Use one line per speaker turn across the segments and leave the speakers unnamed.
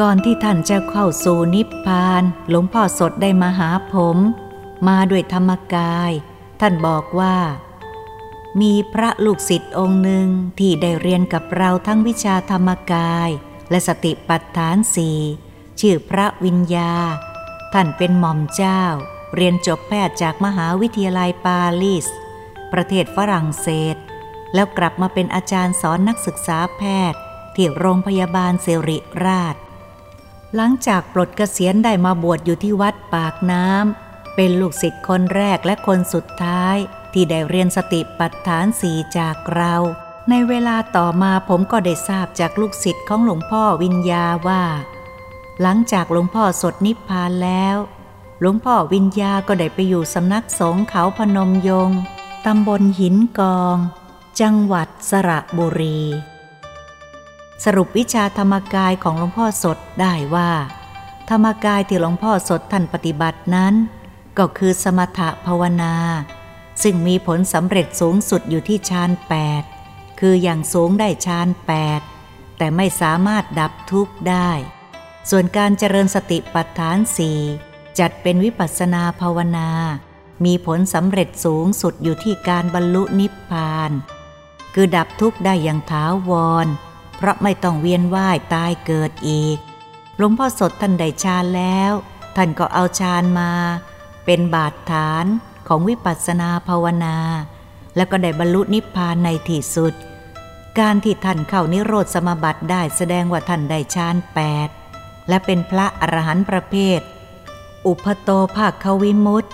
ก่อนที่ท่านจะเข้าสู่นิพพาน หลวงพ่อสดได้มาหาผม มาด้วยธรรมกาย ท่านบอกว่า มีพระลูกศิษย์องค์หนึ่งที่ได้เรียนกับเราทั้งวิชาธรรมกาย และสติปัฏฐานสี่ชื่อพระวิญญา ท่านเป็นหม่อมเจ้า เรียนจบแพทย์จากมหาวิทยาลัยปารีส ประเทศฝรั่งเศส แล้วกลับมาเป็นอาจารย์สอนนักศึกษาแพทย์ที่โรงพยาบาลเซริราช หลังจากปลดเกษียณได้มาบวชอยู่ที่วัดปากน้ำ เป็นลูกศิษย์คนแรกและคนสุดท้ายที่ได้เรียนสติปัฏฐานสีจากเรา ในเวลาต่อมาผมก็ได้ทราบจากลูกศิษย์ของหลวงพ่อวิญญาว่า หลังจากหลวงพ่อสดนิพพานแล้ว หลวงพ่อวิญญาก็ได้ไปอยู่สำนักสงฆ์เขาพนมยงตำบลหินกอง จังหวัดสระบุรี สรุปวิชาธรรมกายของหลวงพ่อสดได้ว่า ธรรมกายที่หลวงพ่อสดท่านปฏิบัตินั้น ก็คือสมถะภาวนา ซึ่งมีผลสำเร็จสูงสุดอยู่ที่ฌานแปดคืออย่างสูงได้ฌานแปดแต่ไม่สามารถดับทุกข์ได้ ส่วนการเจริญสติปัฏฐานสี่จัดเป็นวิปัสสนาภาวนา มีผลสำเร็จสูงสุดอยู่ที่การบรรลุนิพพาน คือดับทุกข์ได้อย่างถาวร เพราะไม่ต้องเวียนว่ายตายเกิดอีก หลวงพ่อสดท่านได้ฌานแล้ว ท่านก็เอาฌานมา เป็นบาดฐานของวิปัสสนาภาวนา แล้วก็ได้บรรลุนิพพานในที่สุด การที่ท่านเข้านิโรธสมบัติได้แสดงว่าท่านได้ฌานแปดและเป็นพระอรหันต์ประเภท อุปโตภาควิมุตติ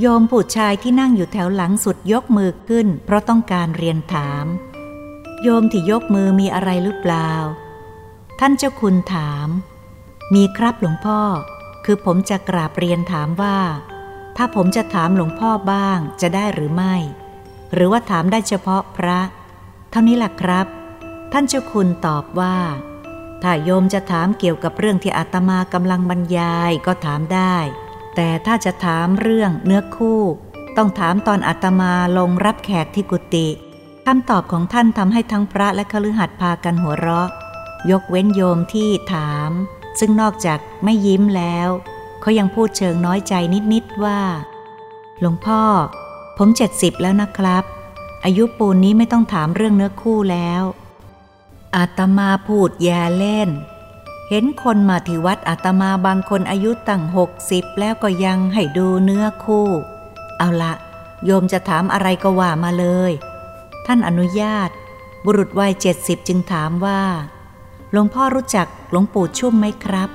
โยมผู้ชายที่นั่งอยู่แถวหลังสุดยกมือขึ้น เพราะต้องการเรียนถาม โยมที่ยกมือมีอะไรหรือเปล่า ท่านเจ้าคุณถาม มีครับหลวงพ่อ คือผมจะกราบเรียนถามว่า ถ้าผมจะถามหลวงพ่อบ้างจะได้หรือไม่ หรือว่าถามได้เฉพาะพระ เท่านี้แหละครับ ท่านเจ้าคุณตอบว่า ถ้าโยมจะถามเกี่ยวกับเรื่องที่อาตมากำลังบรรยายก็ถามได้ แต่ถ้าจะถามเรื่องเนื้อคู่ ต้องถามตอนอาตมาลงรับแขกที่กุฏิ คำตอบของท่านทำให้ทั้งพระและคฤหัสถ์พากันหัวเราะ ยกเว้นโยมที่ถาม ซึ่งนอกจากไม่ยิ้มแล้วเขายังพูดเชิงน้อยใจนิด ๆ ว่า หลวงพ่อ ผมเจ็ดสิบแล้วนะครับ อายุปูนนี้ไม่ต้องถามเรื่องเนื้อคู่แล้ว อาตมาพูดแย่เล่น เห็นคนมาที่วัดอาตมาบางคนอายุตั้งหกสิบแล้วก็ยังให้ดูเนื้อคู่ เอาละโยมจะถามอะไรก็ว่ามาเลย ท่านอนุญาต บุรุษวัยเจ็ดสิบจึงถามว่า หลวงพ่อรู้จักหลวงปู่ชุ่มไหมครับ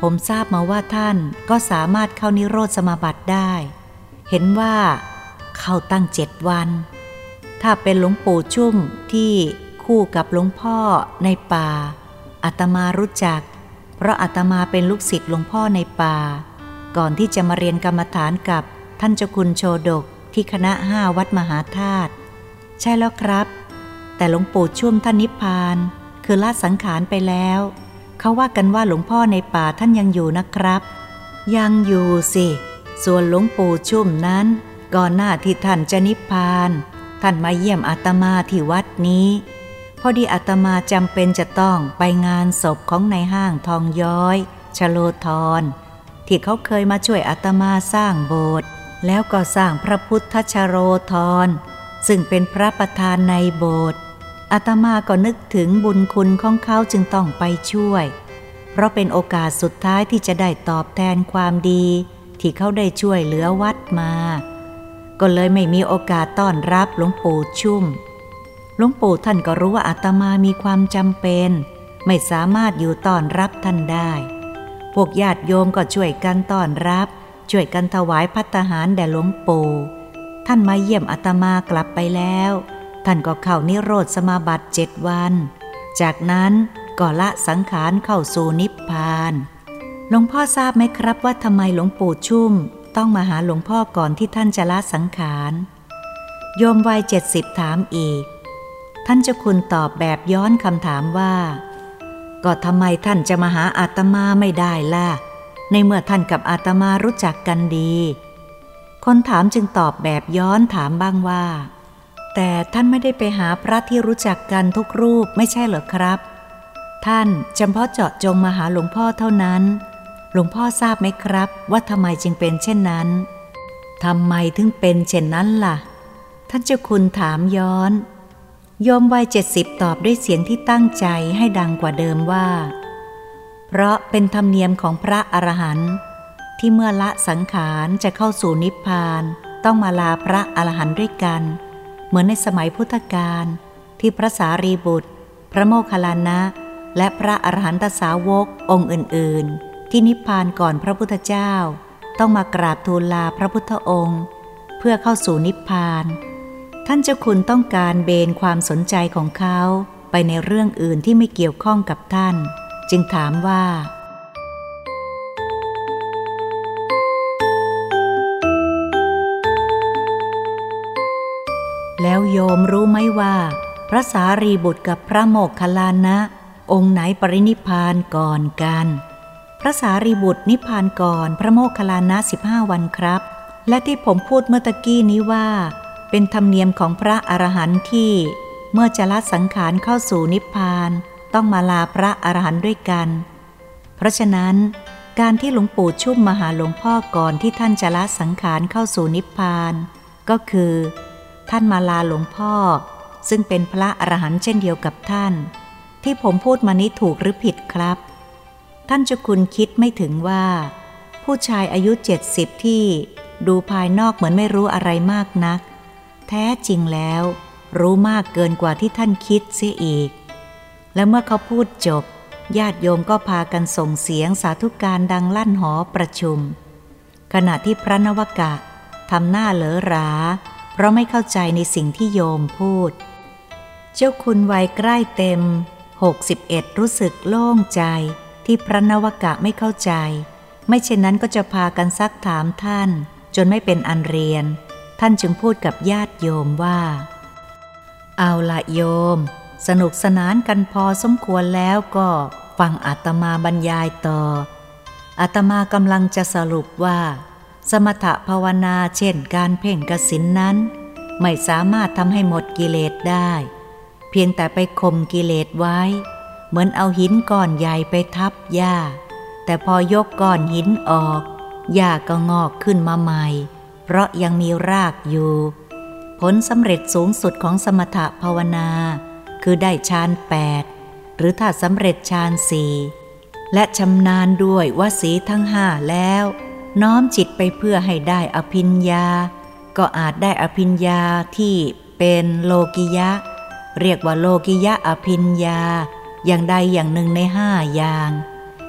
ผมทราบมาว่าท่านก็สามารถเข้านิโรธสมาบัติได้ เห็นว่า เข้าตั้งเจ็ดวัน ถ้าเป็นหลวงปู่ชุ่มที่คู่กับหลวงพ่อในป่าอาตมารู้จัก เพราะอาตมาเป็นลูกศิษย์หลวงพ่อในป่า ก่อนที่จะมาเรียนกรรมฐานกับท่านเจ้าคุณโชดกที่คณะห้าวัดมหาธาตุ ใช่แล้วครับ แต่หลวงปู่ช่วมท่านนิพพาน คือละสังขารไปแล้วเขาว่ากันว่าหลวงพ่อในป่าท่านยังอยู่นะครับ ยังอยู่สิ ส่วนหลวงปู่ชุ่มนั้น ก่อนหน้าที่ท่านจะนิพพาน ท่านมาเยี่ยมอาตมาที่วัดนี้ พอดีอาตมาจำเป็นจะต้องไปงานศพของในห้างทองย้อย ชโลธรที่เขาเคยมาช่วยอาตมาสร้างโบสถ์แล้วก็สร้างพระพุทธชโรธร ซึ่งเป็นพระประธานในโบสถ์อาตมาก็นึกถึงบุญคุณของเขาจึงต้องไปช่วย เพราะเป็นโอกาสสุดท้ายที่จะได้ตอบแทนความดี ที่เขาได้ช่วยเหลือวัดมา ก็เลยไม่มีโอกาสต้อนรับหลวงปู่ชุ่ม หลวงปู่ท่านก็รู้ว่าอาตมามีความจำเป็น ไม่สามารถอยู่ต้อนรับท่านได้ พวกญาติโยมก็ช่วยกันต้อนรับ ช่วยกันถวายพัตตาหารแด่หลวงปู่ ท่านมาเยี่ยมอาตมากลับไปแล้ว ท่านก็เข้านิโรธสมาบัติเจ็ดวัน จากนั้นก็ละสังขารเข้าสู่นิพพาน หลวงพ่อทราบไหมครับว่าทำไมหลวงปู่ชุ่ม ต้องมาหาหลวงพ่อก่อนที่ท่านจะละสังขาร โยมวัยเจ็ดสิบถามอีก ท่านเจ้าคุณตอบแบบย้อนคำถามว่า ก็ทำไมท่านจะมาหาอาตมาไม่ได้ล่ะ ในเมื่อท่านกับอาตมารู้จักกันดี คนถามจึงตอบแบบย้อนถามบ้างว่า แต่ท่านไม่ได้ไปหาพระที่รู้จักกันทุกรูปไม่ใช่เหรอครับ ท่านจำเพาะเจาะจงมาหาหลวงพ่อเท่านั้น หลวงพ่อทราบไหมครับ ว่าทำไมจึงเป็นเช่นนั้นทำไมถึงเป็นเช่นนั้นล่ะ ท่านเจ้าคุณถามย้อนโยมวัยเจ็ดสิบตอบด้วยเสียงที่ตั้งใจให้ดังกว่าเดิมว่า เพราะเป็นธรรมเนียมของพระอรหันต์ ที่เมื่อละสังขารจะเข้าสู่นิพพาน ต้องมาลาพระอรหันต์ด้วยกัน เหมือนในสมัยพุทธกาลที่พระสารีบุตร พระโมคคัลลานะ และพระอรหันตสาวกองค์อื่น ๆ ที่นิพพานก่อนพระพุทธเจ้า ต้องมากราบทูลลาพระพุทธองค์ เพื่อเข้าสู่นิพพาน ท่านเจ้าคุณต้องการเบนความสนใจของเขาไปในเรื่องอื่นที่ไม่เกี่ยวข้องกับท่าน จึงถามว่า แล้วโยมรู้ไหมว่า พระสารีบุตรกับพระโมกขลานะ องค์ไหนปรินิพานก่อนกัน พระสารีบุตรนิพานก่อนพระโมกขลานะสิบห้าวันครับ และที่ผมพูดเมื่อตะกี้นี้ว่า เป็นธรรมเนียมของพระอรหันต์ที่ เมื่อจะละสังขารเข้าสู่นิพพาน ต้องมาลาพระอรหันต์ด้วยกัน เพราะฉะนั้น การที่หลวงปู่ชุ่มมาหาหลวงพ่อก่อนที่ท่านจะละสังขารเข้าสู่นิพพาน ก็คือ ท่านมาลาหลวงพ่อ ซึ่งเป็นพระอรหันต์เช่นเดียวกับท่าน ที่ผมพูดมานี้ถูกหรือผิดครับ ท่านเจ้าคุณคิดไม่ถึงว่า ผู้ชายอายุเจ็ดสิบที่ดูภายนอกเหมือนไม่รู้อะไรมากนัก แท้จริงแล้ว รู้มากเกินกว่าที่ท่านคิดเสียอีก และเมื่อเขาพูดจบ ญาติโยมก็พากันส่งเสียงสาธุการดังลั่นหอประชุม ขณะที่พระนวกะทำหน้าเหลอรา เพราะไม่เข้าใจในสิ่งที่โยมพูด เจ้าคุณวัยใกล้เต็ม 61 รู้สึกโล่งใจที่พระนวกะไม่เข้าใจ ไม่เช่นนั้นก็จะพากันซักถามท่าน จนไม่เป็นอันเรียน ท่านจึงพูดกับญาติโยมว่า เอาละโยม สนุกสนานกันพอสมควรแล้วก็ฟังอาตมาบรรยายต่ออาตมากำลังจะสรุปว่า สมถภาวนาเช่นการเพ่งกสินนั้น ไม่สามารถทำให้หมดกิเลสได้ เพียงแต่ไปข่มกิเลสไว้ เหมือนเอาหินก้อนใหญ่ไปทับหญ้า แต่พอยกก้อนหินออกหญ้าก็งอกขึ้นมาใหม่ เพราะยังมีรากอยู่ ผลสำเร็จสูงสุดของสมถภาวนา คือได้ฌานแปดหรือถ้าสำเร็จฌานสี่และชำนาญด้วยวสีทั้งห้าแล้ว น้อมจิตไปเพื่อให้ได้อภิญญา ก็อาจได้อภิญญาที่เป็นโลกิยะ เรียกว่าโลกิยะอภิญญา อย่างใดอย่างหนึ่งในห้าอย่าง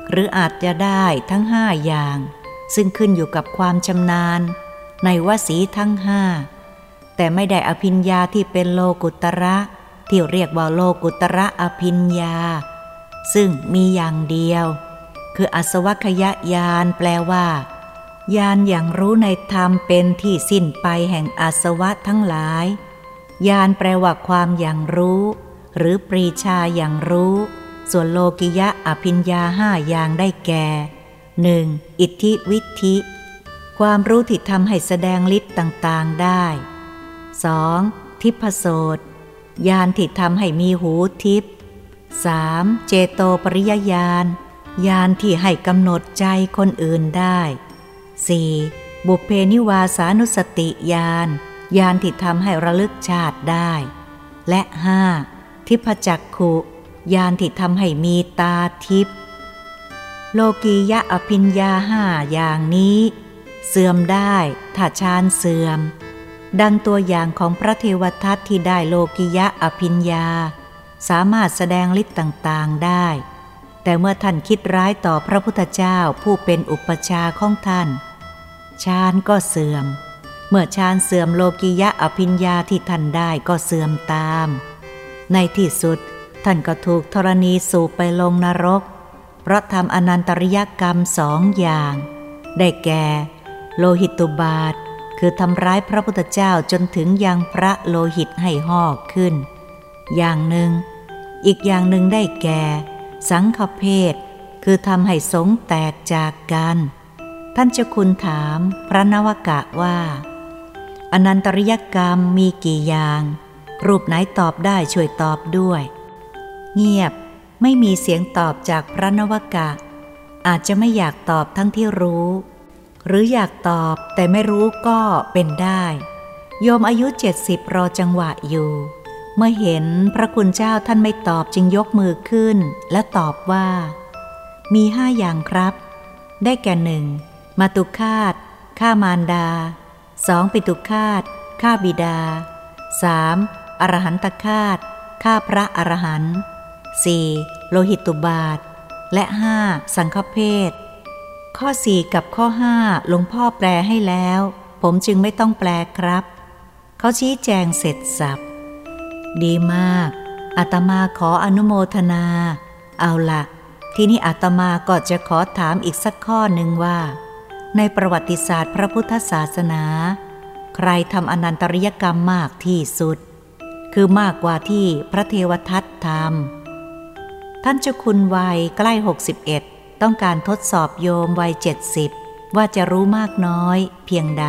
หรืออาจจะได้ทั้งห้าอย่าง ซึ่งขึ้นอยู่กับความชำนาญ ในวสีทั้งห้าแต่ไม่ได้อภิญญาที่เป็นโลกุตระ ที่เรียกว่าโลกุตระอภิญญา ซึ่งมีอย่างเดียว คืออสวัคยญาณแปลว่า ญาณอย่างรู้ในธรรมเป็นที่สิ้นไปแห่งอาสวะทั้งหลาย ญาณแปลว่าความอย่างรู้ หรือปรีชาอย่างรู้ ส่วนโลกิยะอภิญญาห้าอย่างได้แก่หนึ่งอิทธิวิธิ ความรู้ที่ทำให้แสดงฤทธิ์ต่างๆได้ 2. ทิพโสตญาณที่ทำให้มีหูทิพ 3. เจโตปริยญาณญาณที่ให้กำหนดใจคนอื่นได้ 4. บุพเพนิวาสานุสติญาณญาณที่ทำให้ระลึกชาติได้ และ 5. ทิพจักขุญาณที่ทำให้มีตาทิพโลกียะอภิญญาห้าอย่างนี้ เสื่อมได้ถ้าฌานเสื่อม ดังตัวอย่างของพระเทวทัตที่ได้โลกิยะอภิญญา สามารถแสดงฤทธิ์ต่างๆได้ แต่เมื่อท่านคิดร้ายต่อพระพุทธเจ้าผู้เป็นอุปชาของท่าน ฌานก็เสื่อม เมื่อฌานเสื่อมโลกิยะอภิญญาที่ท่านได้ก็เสื่อมตาม ในที่สุดท่านก็ถูกธรณีสูบไปลงนรก เพราะทำอนันตริยกรรมสองอย่าง ได้แก่ โลหิตตุบาท คือทำร้ายพระพุทธเจ้าจนถึงยังพระโลหิตให้หอกขึ้น อย่างหนึ่ง อีกอย่างหนึ่งได้แก่ สังฆเพศ คือทำให้สงแตกจากกัน ท่านเจ้าคุณถามพระนวกะว่า อนันตริยกรรมมีกี่อย่าง รูปไหนตอบได้ช่วยตอบด้วย เงียบไม่มีเสียงตอบจากพระนวกะ อาจจะไม่อยากตอบทั้งที่รู้ หรืออยากตอบแต่ไม่รู้ก็เป็นได้ โยมอายุเจ็ดสิบรอจังหวะอยู่ เมื่อเห็นพระคุณเจ้าท่านไม่ตอบจึงยกมือขึ้น และตอบว่า มีห้าอย่างครับ ได้แก่หนึ่ง มาตุคาตฆ่ามารดาสองปิตุคาตฆ่าบิดาสามอรหันตคาตฆ่าพระอรหันต์ 4. โลหิตตุบาท และ 5. สังฆเพศ ข้อ 4 กับข้อ 5 หลวงพ่อแปลให้แล้ว ผมจึงไม่ต้องแปลครับ เขาชี้แจงเสร็จสับ ดีมากอาตมาขออนุโมทนา เอาละทีนี้อาตมาก็จะขอถามอีกสักข้อหนึ่งว่า ในประวัติศาสตร์พระพุทธศาสนา ใครทำอนันตริยกรรมมากที่สุด คือมากกว่าที่พระเทวทัตทำท่านเจ้าคุณวัยใกล้ 61 ต้องการทดสอบโยมวัย 70 ว่าจะรู้มากน้อยเพียงใด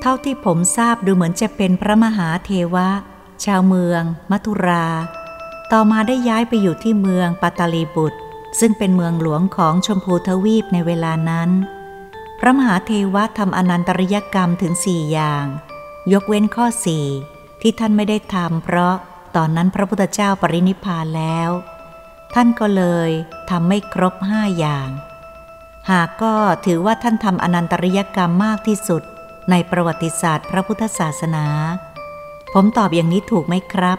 เท่าที่ผมทราบดูเหมือนจะเป็นพระมหาเทวะ ชาวเมือง มัทุรา ต่อมาได้ย้ายไปอยู่ที่เมืองปัตตลีบุตร ซึ่งเป็นเมืองหลวงของชมพูทวีปในเวลานั้น พระมหาเทวะทำอนันตริยกรรมถึงสี่อย่าง ยกเว้นข้อสี่ที่ท่านไม่ได้ทำเพราะตอนนั้นพระพุทธเจ้าปรินิพานแล้ว ท่านก็เลยทำไม่ครบห้าอย่าง หากก็ถือว่าท่านทำอนันตริยกรรมมากที่สุดในประวัติศาสตร์พระพุทธศาสนา ผมตอบอย่างนี้ถูกไหมครับ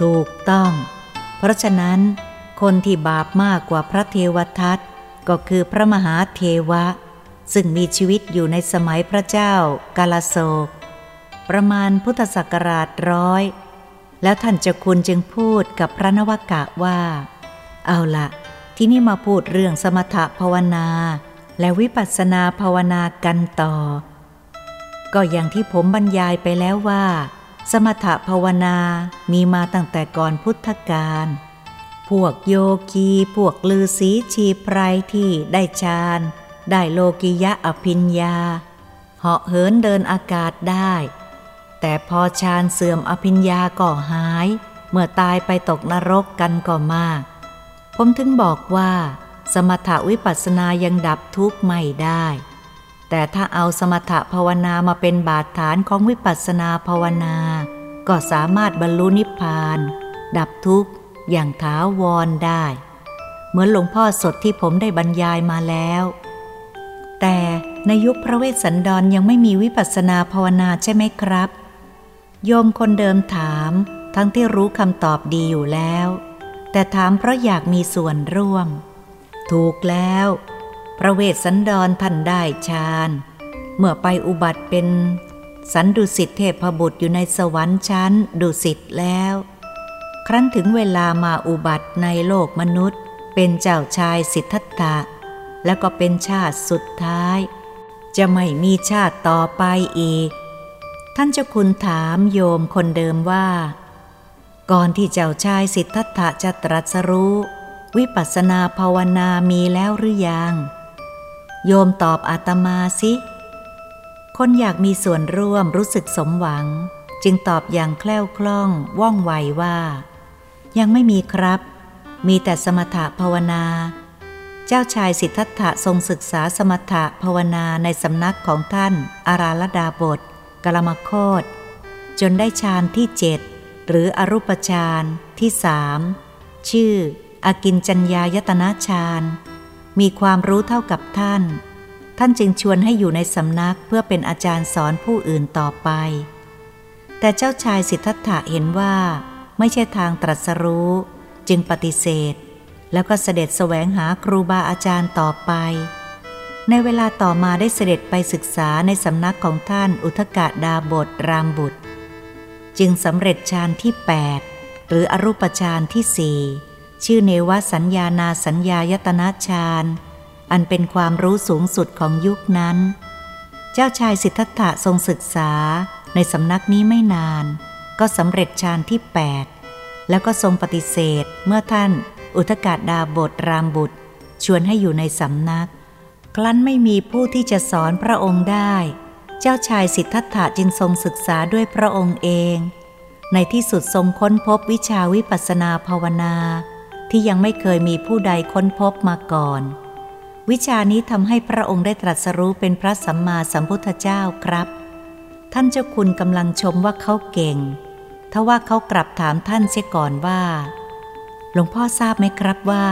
ถูกต้อง เพราะฉะนั้น คนที่บาปมากกว่าพระเทวทัตก็คือพระมหาเทวะ ซึ่งมีชีวิตอยู่ในสมัยพระเจ้ากาลโศก ประมาณพุทธศักราชร้อยแล้วท่านเจ้าคุณจึงพูดกับพระนวกะว่า เอาละที่นี่มาพูดเรื่องสมถภาวนา และวิปัสสนาภาวนากันต่อ ก็อย่างที่ผมบรรยายไปแล้วว่า สมถภาวนามีมาตั้งแต่ก่อนพุทธกาล พวกโยคี พวกลือศีชีไพรที่ได้ฌาน ได้โลกิยะอภิญญา เหาะเหินเดินอากาศได้ แต่พอฌานเสื่อมอภิญญาก็หาย เมื่อตายไปตกนรกกันก็มาก ผมถึงบอกว่า สมถวิปัสสนายังดับทุกข์ไม่ได้ แต่ถ้าเอาสมถภาวนามาเป็นบาดฐานของวิปัสสนาภาวนา ก็สามารถบรรลุนิพพาน ดับทุกข์อย่างถาวรได้ เหมือนหลวงพ่อสดที่ผมได้บรรยายมาแล้ว แต่ในยุคพระเวสสันดรยังไม่มีวิปัสสนาภาวนาใช่ไหมครับ โยมคนเดิมถาม ทั้งที่รู้คำตอบดีอยู่แล้ว แต่ถามเพราะอยากมีส่วนร่วม ถูกแล้ว พระเวสสันดรท่านได้ฌาน เมื่อไปอุบัติเป็นสันดุสิตเทพบุตรอยู่ในสวรรค์ชั้นดุสิตแล้ว ครั้นถึงเวลามาอุบัติในโลกมนุษย์ เป็นเจ้าชายสิทธัตถะ แล้วก็เป็นชาติสุดท้าย จะไม่มีชาติต่อไปอีก ท่านเจ้าคุณถามโยมคนเดิมว่า ก่อนที่เจ้าชายสิทธัตถะจะตรัสรู้ วิปัสสนาภาวนามีแล้วหรือยัง โยมตอบอาตมาสิ คนอยากมีส่วนร่วมรู้สึกสมหวัง จึงตอบอย่างแคล่วคล่องว่องไวว่า ยังไม่มีครับ มีแต่สมถะภาวนา เจ้าชายสิทธัตถะทรงศึกษาสมถะภาวนาในสำนักของท่านอาราลดาบทกลมโคตจนได้ฌานที่เจ็ดหรืออรูปฌานที่สามชื่ออากินจัญญายตนะฌาน มีความรู้เท่ากับท่าน ท่านจึงชวนให้อยู่ในสำนักเพื่อเป็นอาจารย์สอนผู้อื่นต่อไป แต่เจ้าชายสิทธัตถะเห็นว่า ไม่ใช่ทางตรัสรู้ จึงปฏิเสธ แล้วก็เสด็จแสวงหาครูบาอาจารย์ต่อไป ในเวลาต่อมาได้เสด็จไปศึกษาในสำนักของท่านอุทกะดาบทรามบุตร จึงสำเร็จฌานที่ 8 หรืออรูปฌานที่สี่ ชื่อเนวสัญญานาสัญญายตนะฌานอันเป็นความรู้สูงสุดของยุคนั้น เจ้าชายสิทธัตถะทรงศึกษาในสำนักนี้ไม่นาน ก็สำเร็จฌานที่ 8 แล้วก็ทรงปฏิเสธเมื่อท่านอุทกาดาบทรามบุตร ชวนให้อยู่ในสำนัก ครั้นไม่มีผู้ที่จะสอนพระองค์ได้ เจ้าชายสิทธัตถะจึงทรงศึกษาด้วยพระองค์เอง ในที่สุดทรงค้นพบวิชาวิปัสสนาภาวนา ที่ยังไม่เคยมีผู้ใดค้นพบมาก่อน วิชานี้ทำให้พระองค์ได้ตรัสรู้เป็นพระสัมมาสัมพุทธเจ้าครับ ท่านเจ้าคุณกำลังชมว่าเขาเก่งทว่าเขากลับถามท่านเสียก่อนว่า หลวงพ่อทราบไหมครับว่า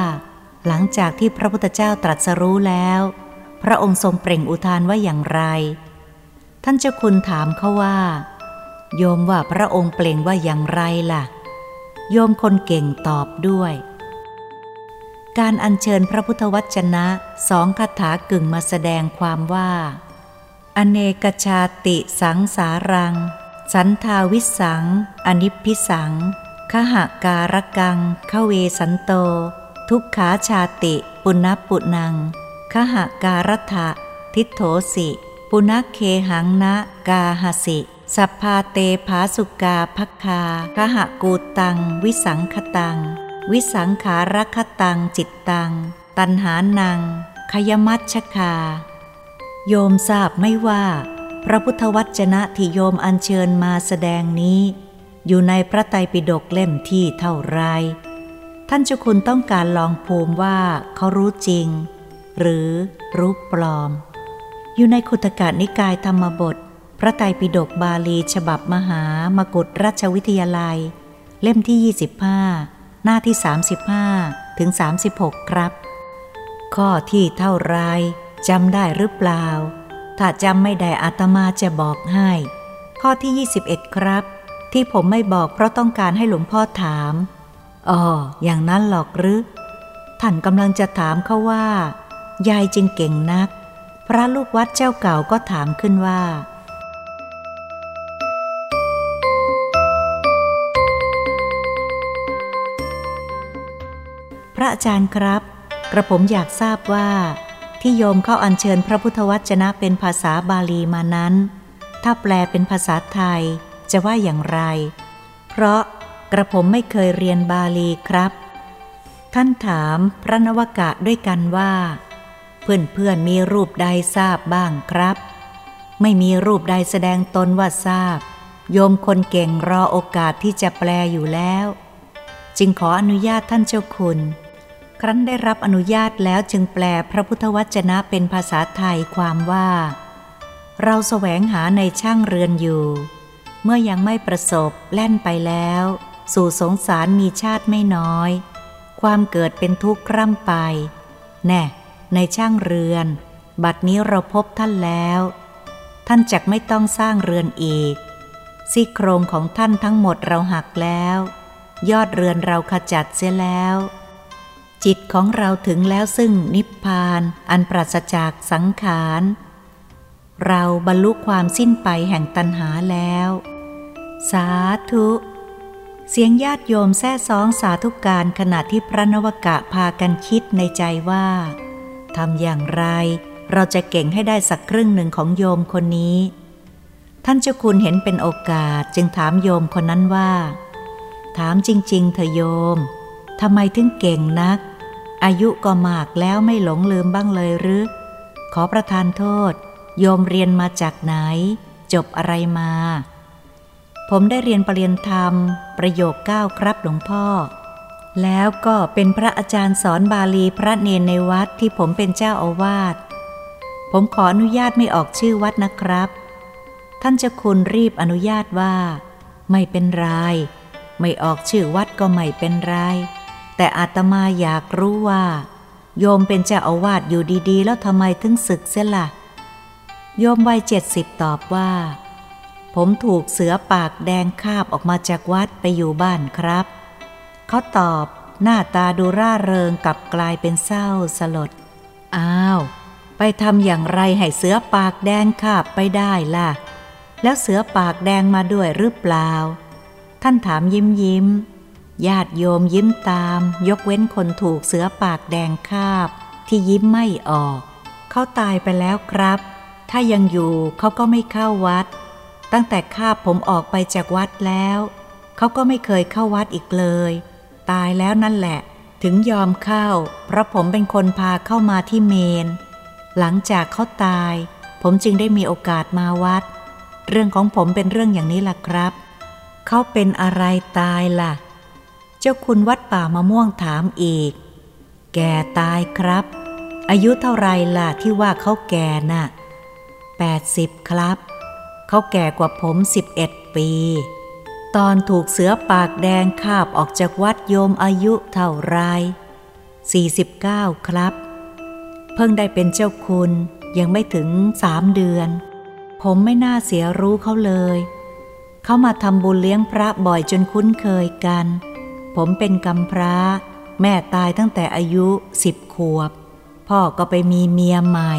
หลังจากที่พระพุทธเจ้าตรัสรู้แล้ว พระองค์ทรงเปล่งอุทานว่าอย่างไร ท่านเจ้าคุณถามเขาว่า โยมว่าพระองค์เปล่งว่าอย่างไรล่ะ โยมคนเก่งตอบด้วย การอัญเชิญพระพุทธวจนะสองคาถากึ่งมาแสดงความว่า อเนกชาติสังสารัง สันธาวิสสัง อนิพพิสัง คหการกัง คเวสันโต ทุกขาชาติปุนัปปุนัง คหการก ทิฏโฐสิ ปุน เคหัง น กาหสิ สัพพาเต ผาสุกา ภัคคา คหกูฏัง วิสังขตัง วิสังขารคตังจิตตัง ตันหานัง ขยมัชชคา โยมทราบไม่ว่า พระพุทธวจนะที่โยมอัญเชิญมาแสดงนี้ อยู่ในพระไตรปิฎกเล่มที่เท่าไร ท่านเจ้าคุณต้องการลองภูมิว่าเขารู้จริง หรือรู้ปลอม อยู่ในขุตกานิกายธรรมบท พระไตรปิฎกบาลีฉบับมหามกุฏราชวิทยาลัย เล่มที่ 25 หน้าที่ 35 ถึง 36 ครับ ข้อที่เท่าไรจำได้หรือเปล่า ถ้าจำไม่ได้อาตมาจะบอกให้ ข้อที่ 21 ครับ ที่ผมไม่บอกเพราะต้องการให้หลวงพ่อถามอ๋ออย่างนั้นหรอกหรือท่านกำลังจะถามเขาว่า ยายจึงเก่งนัก พระลูกวัดเจ้าเก่าก็ถามขึ้นว่า พระอาจารย์ครับ กระผมอยากทราบว่า ที่โยมเข้าอัญเชิญพระพุทธวจนะเป็นภาษาบาลีมานั้น ถ้าแปลเป็นภาษาไทยจะว่าอย่างไร เพราะกระผมไม่เคยเรียนบาลีครับ ท่านถามพระนวกะด้วยกันว่า เพื่อนเพื่อนมีรูปใดทราบบ้างครับ ไม่มีรูปใดแสดงตนว่าทราบ โยมคนเก่งรอโอกาสที่จะแปลอยู่แล้ว จึงขออนุญาตท่านเจ้าคุณ ครั้นได้รับอนุญาตแล้วจึงแปลพระพุทธวจนะเป็นภาษาไทยความว่า เราแสวงหาในช่างเรือนอยู่ เมื่อยังไม่ประสบแล่นไปแล้ว สู่สงสารมีชาติไม่น้อย ความเกิดเป็นทุกข์คร่ำไป แน่ ในช่างเรือน บัดนี้เราพบท่านแล้ว ท่านจักไม่ต้องสร้างเรือนอีกซี่โครงของท่านทั้งหมดเราหักแล้ว ยอดเรือนเราขจัดเสียแล้ว จิตของเราถึงแล้วซึ่งนิพพาน อันปราศจากสังขาร เราบรรลุความสิ้นไปแห่งตัณหาแล้ว สาธุ เสียงญาติโยมแซ่ซ้องสาธุการขณะที่พระนวกะพากันคิดในใจว่าทำอย่างไรเราจะเก่งให้ได้สักครึ่งหนึ่งของโยมคนนี้ ท่านเจ้าคุณเห็นเป็นโอกาสจึงถามโยมคนนั้นว่า ถามจริง ๆเถอะโยมทำไมถึงเก่งนัก อายุก็มากแล้วไม่หลงลืมบ้างเลยหรือ ขอประทานโทษ โยมเรียนมาจากไหน จบอะไรมา ผมได้เรียนปรริญญาธรรม ประโยคเก้าครับหลวงพ่อ แล้วก็เป็นพระอาจารย์สอนบาลีพระเนนในวัดที่ผมเป็นเจ้าอาวาส ผมขออนุญาตไม่ออกชื่อวัดนะครับ ท่านเจ้าคุณรีบอนุญาตว่า ไม่เป็นไร ไม่ออกชื่อวัดก็ไม่เป็นไร แต่อาตมาอยากรู้ว่า โยมเป็นเจ้าอาวาสอยู่ดีๆ แล้วทำไมถึงศึกเสียละ่ะ โยมวัยเจ็ดสิบตอบว่า ผมถูกเสือปากแดงคาบออกมาจากวัดไปอยู่บ้านครับ เขาตอบหน้าตาดูร่าเริงกลับกลายเป็นเศร้าสลด อ้าว ไปทำอย่างไรให้เสือปากแดงคาบไปได้ล่ะ แล้วเสือปากแดงมาด้วยหรือเปล่า ท่านถามยิ้มยิ้ม ญาติโยมยิ้มตาม ยกเว้นคนถูกเสือปากแดงคาบ ที่ยิ้มไม่ออก เขาตายไปแล้วครับ ถ้ายังอยู่เขาก็ไม่เข้าวัด ตั้งแต่คาบผมออกไปจากวัดแล้ว เขาก็ไม่เคยเข้าวัดอีกเลย ตายแล้วนั่นแหละ ถึงยอมเข้า เพราะผมเป็นคนพาเข้ามาที่เมน หลังจากเขาตาย ผมจึงได้มีโอกาสมาวัด เรื่องของผมเป็นเรื่องอย่างนี้ล่ะครับ เขาเป็นอะไรตายล่ะ เจ้าคุณวัดป่ามะม่วงถามอีก แก่ตายครับ อายุเท่าไรล่ะที่ว่าเขาแก่น่ะแปดสิบครับ เขาแก่กว่าผมสิบเอ็ดปี ตอนถูกเสือปากแดงคาบออกจากวัดโยมอายุเท่าไรสี่สิบเก้าครับ เพิ่งได้เป็นเจ้าคุณยังไม่ถึงสามเดือน ผมไม่น่าเสียรู้เขาเลย เขามาทำบุญเลี้ยงพระบ่อยจนคุ้นเคยกัน ผมเป็นกำพร้า แม่ตายตั้งแต่อายุสิบขวบ พ่อก็ไปมีเมียใหม่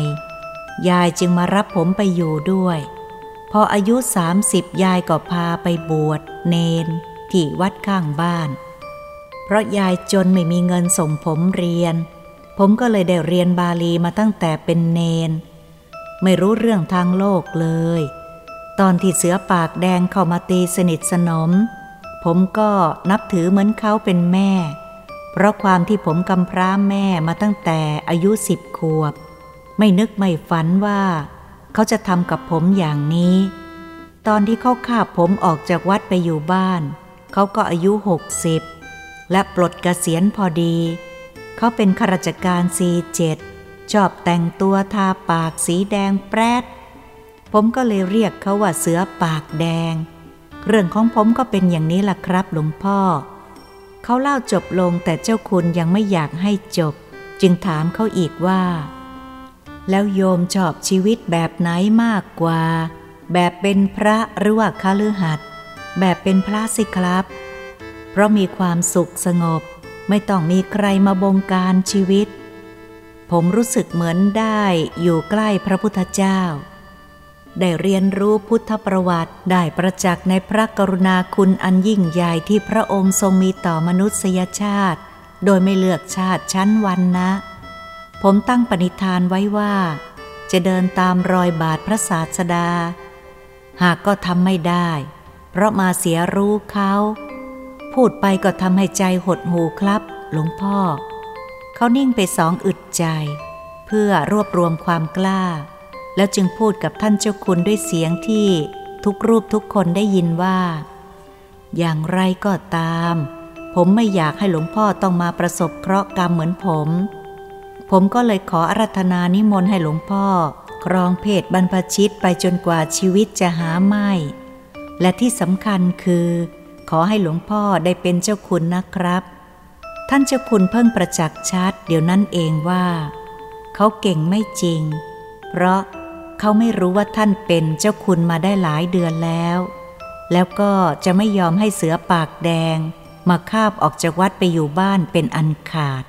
ยายจึงมารับผมไปอยู่ด้วย พออายุสามสิบยายก็พาไปบวชเนน ที่วัดข้างบ้าน เพราะยายจนไม่มีเงินส่งผมเรียน ผมก็เลยได้เรียนบาลีมาตั้งแต่เป็นเนน ไม่รู้เรื่องทางโลกเลย ตอนที่เสือปากแดงเข้ามาตีสนิทสนม ผมก็นับถือเหมือนเขาเป็นแม่ เพราะความที่ผมกำพร้าแม่มาตั้งแต่อายุสิบขวบ ไม่นึกไม่ฝันว่า เขาจะทำกับผมอย่างนี้ ตอนที่เขาข้าบผมออกจากวัดไปอยู่บ้าน เขาก็อายุหกสิบและปลดเกษียณพอดี เขาเป็นข้าราชการสีเจ็ดชอบแต่งตัวทาปากสีแดงแปรดผมก็เลยเรียกเขาว่าเสือปากแดง เรื่องของผมก็เป็นอย่างนี้ล่ะครับหลวงพ่อ เขาเล่าจบลงแต่เจ้าคุณยังไม่อยากให้จบ จึงถามเขาอีกว่า แล้วโยมชอบชีวิตแบบไหนมากกว่า แบบเป็นพระหรือว่าคฤหัสถ์แบบเป็นพระสิครับ เพราะมีความสุขสงบ ไม่ต้องมีใครมาบงการชีวิต ผมรู้สึกเหมือนได้อยู่ใกล้พระพุทธเจ้า ได้เรียนรู้พุทธประวัติ ได้ประจักษ์ในพระกรุณาคุณอันยิ่งใหญ่ที่พระองค์ทรงมีต่อมนุษยชาติ โดยไม่เลือกชาติชั้นวันนะ ผมตั้งปณิธานไว้ว่า จะเดินตามรอยบาทพระศาสดา หากก็ทำไม่ได้ เพราะมาเสียรู้เขา พูดไปก็ทำให้ใจหดหูครับ หลวงพ่อ เขานิ่งไปสองอึดใจ เพื่อรวบรวมความกล้า แล้วจึงพูดกับท่านเจ้าคุณด้วยเสียงที่ทุกรูปทุกคนได้ยินว่า อย่างไรก็ตาม ผมไม่อยากให้หลวงพ่อต้องมาประสบเคราะห์กรรมเหมือนผม ผมก็เลยขออารัธนานิมนต์ให้หลวงพ่อ ครองเพศบรรพชิตไปจนกว่าชีวิตจะหาไม่ และที่สำคัญคือ ขอให้หลวงพ่อได้เป็นเจ้าคุณนะครับ ท่านเจ้าคุณเพิ่งประจักษ์ชัด เดี๋ยวนั้นเองว่า เขาเก่งไม่จริง เพราะ เขาไม่รู้ว่าท่านเป็นเจ้าคุณมาได้หลายเดือนแล้ว แล้วก็จะไม่ยอมให้เสือปากแดง มาคาบออกจากวัดไปอยู่บ้านเป็นอันขาด